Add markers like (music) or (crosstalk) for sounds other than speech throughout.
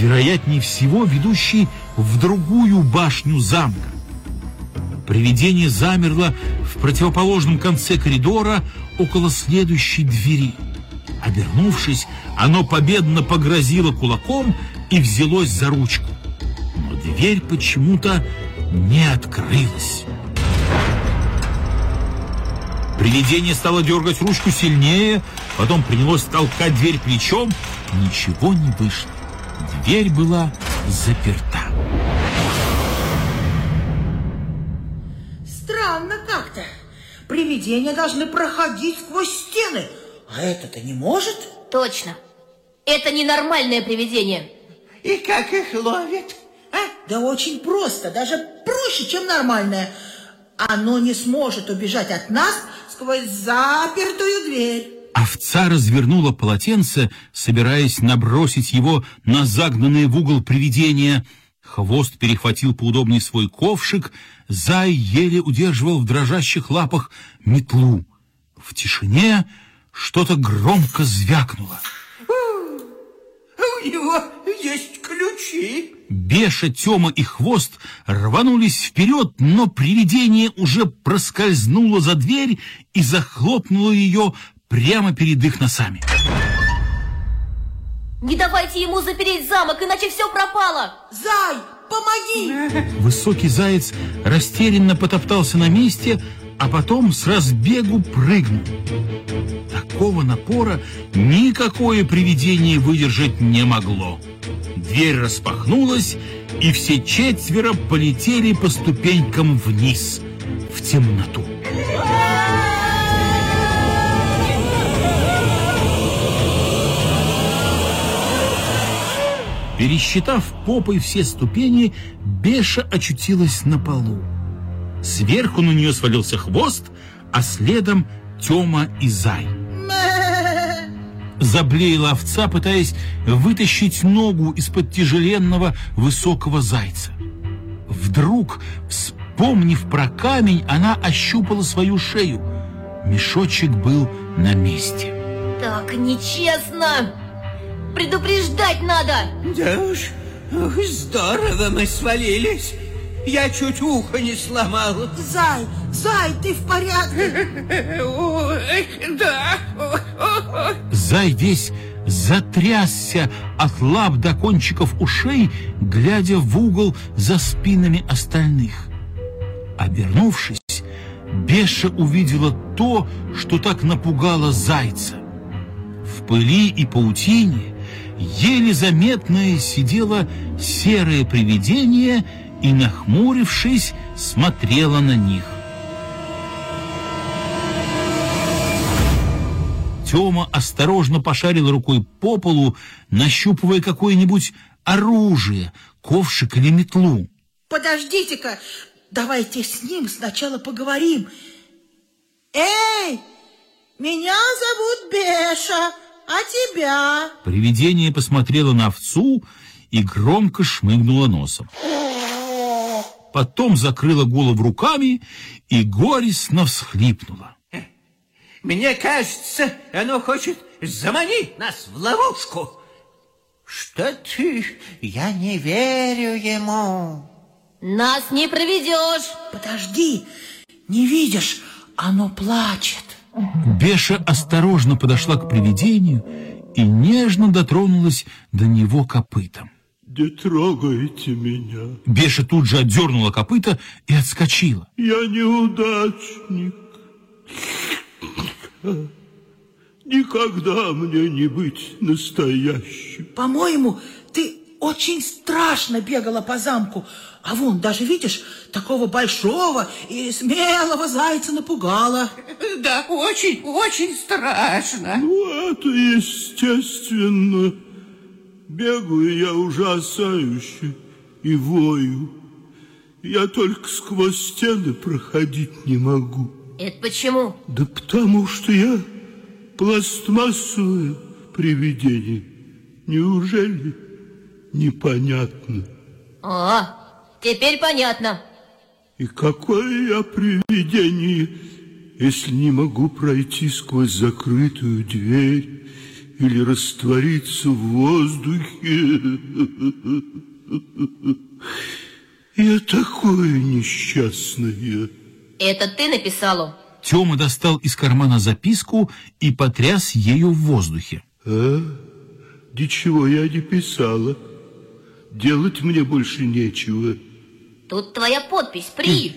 вероятнее всего ведущий в другую башню замка. Привидение замерло в противоположном конце коридора около следующей двери. Обернувшись, оно победно погрозило кулаком и взялось за ручку. Но дверь почему-то не открылась. Привидение стало дергать ручку сильнее, потом принялось толкать дверь плечом. Ничего не вышло. Дверь была заперта. Странно как-то. Привидения должны проходить сквозь стены, а это-то не может? Точно. Это ненормальное привидение. И как их ловят? А? Да очень просто, даже проще, чем нормальное. Оно не сможет убежать от нас сквозь запертую дверь. Овца развернула полотенце, собираясь набросить его на загнанное в угол привидение. Хвост перехватил поудобнее свой ковшик, зай еле удерживал в дрожащих лапах метлу. В тишине что-то громко звякнуло. У него есть ключи. Беша, Тёма и Хвост рванулись вперед, но привидение уже проскользнуло за дверь и захлопнуло ее прямо перед их носами. Не давайте ему запереть замок, иначе все пропало. Зай, помоги! Высокий заяц растерянно потоптался на месте, а потом с разбегу прыгнул. Такого напора никакое привидение выдержать не могло. Дверь распахнулась, и все четверо полетели по ступенькам вниз, в темноту. Пересчитав попой все ступени, Беша очутилась на полу. Сверху на нее свалился хвост, а следом Тёма и Зай. Заблеяла овца, пытаясь вытащить ногу из-под тяжеленного высокого зайца. Вдруг, вспомнив про камень, она ощупала свою шею. Мешочек был на месте. Так нечестно. Предупреждать надо. Да уж, ух, здорово мы свалились. Я чуть ухо не сломал. Зай, Зай, ты в порядке? Да. Зай весь затрясся от лап до кончиков ушей, глядя в угол за спинами остальных. Обернувшись, Беша увидела то, что так напугало зайца. В пыли и паутине еле заметное сидело серое привидение и, нахмурившись, смотрела на них. Тёма осторожно пошарил рукой по полу, нащупывая какое-нибудь оружие, ковшик или метлу. Подождите-ка, давайте с ним сначала поговорим. Эй, меня зовут Беша, а тебя? Привидение посмотрело на овцу и громко шмыгнуло носом. Потом закрыла голову руками и горестно всхлипнула. Мне кажется, оно хочет заманить нас в ловушку. Что ты? Я не верю ему. Нас не проведешь. Подожди, не видишь, оно плачет. Беша осторожно подошла к привидению и нежно дотронулась до него копытом. Не трогайте меня. Беша тут же отдернула копыта и отскочила. Я неудачник. Никогда мне не быть настоящим. По-моему, ты очень страшно бегала по замку. А вон, даже видишь, такого большого и смелого зайца напугала. (laughs) Да, очень, очень страшно. Ну, это естественно. Бегаю я ужасающе и вою. Я только сквозь стены проходить не могу. Это почему? Да потому что я пластмассовое привидение. Неужели непонятно? О, теперь понятно. И какое я привидение, если не могу пройти сквозь закрытую дверь или раствориться в воздухе. Я такое несчастное. Это ты написал? Тёма достал из кармана записку и потряс ею в воздухе. А? Ничего я не писала. Делать мне больше нечего. Тут твоя подпись, при.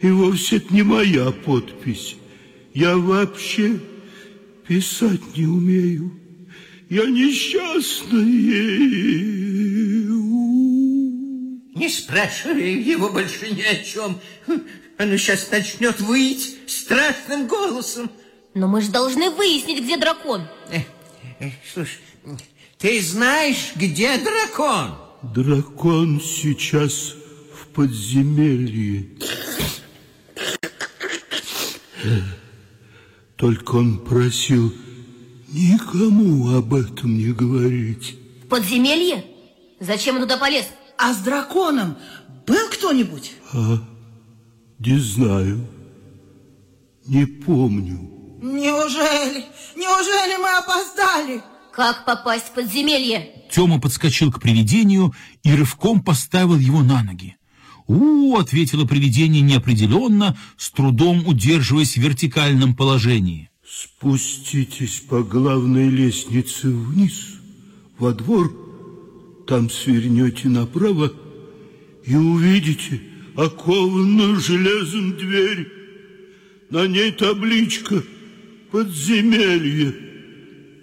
И вовсе это не моя подпись. Я вообще писать не умею. Я несчастная. Не спрашивай его больше ни о чем. Он сейчас начнет выть страшным голосом. Но мы же должны выяснить, где дракон. Э, э, слушай, ты знаешь, где дракон? Дракон сейчас в подземелье. Только он просил никому об этом не говорить. В подземелье? Зачем он туда полез? А с драконом был кто-нибудь? А, не знаю, не помню. Неужели, неужели мы опоздали? Как попасть в подземелье? Тёма подскочил к привидению и рывком поставил его на ноги. «У, — ответило привидение неопределенно, с трудом удерживаясь в вертикальном положении. Спуститесь по главной лестнице вниз, во двор, там свернете направо и увидите окованную железом дверь. На ней табличка «Подземелье».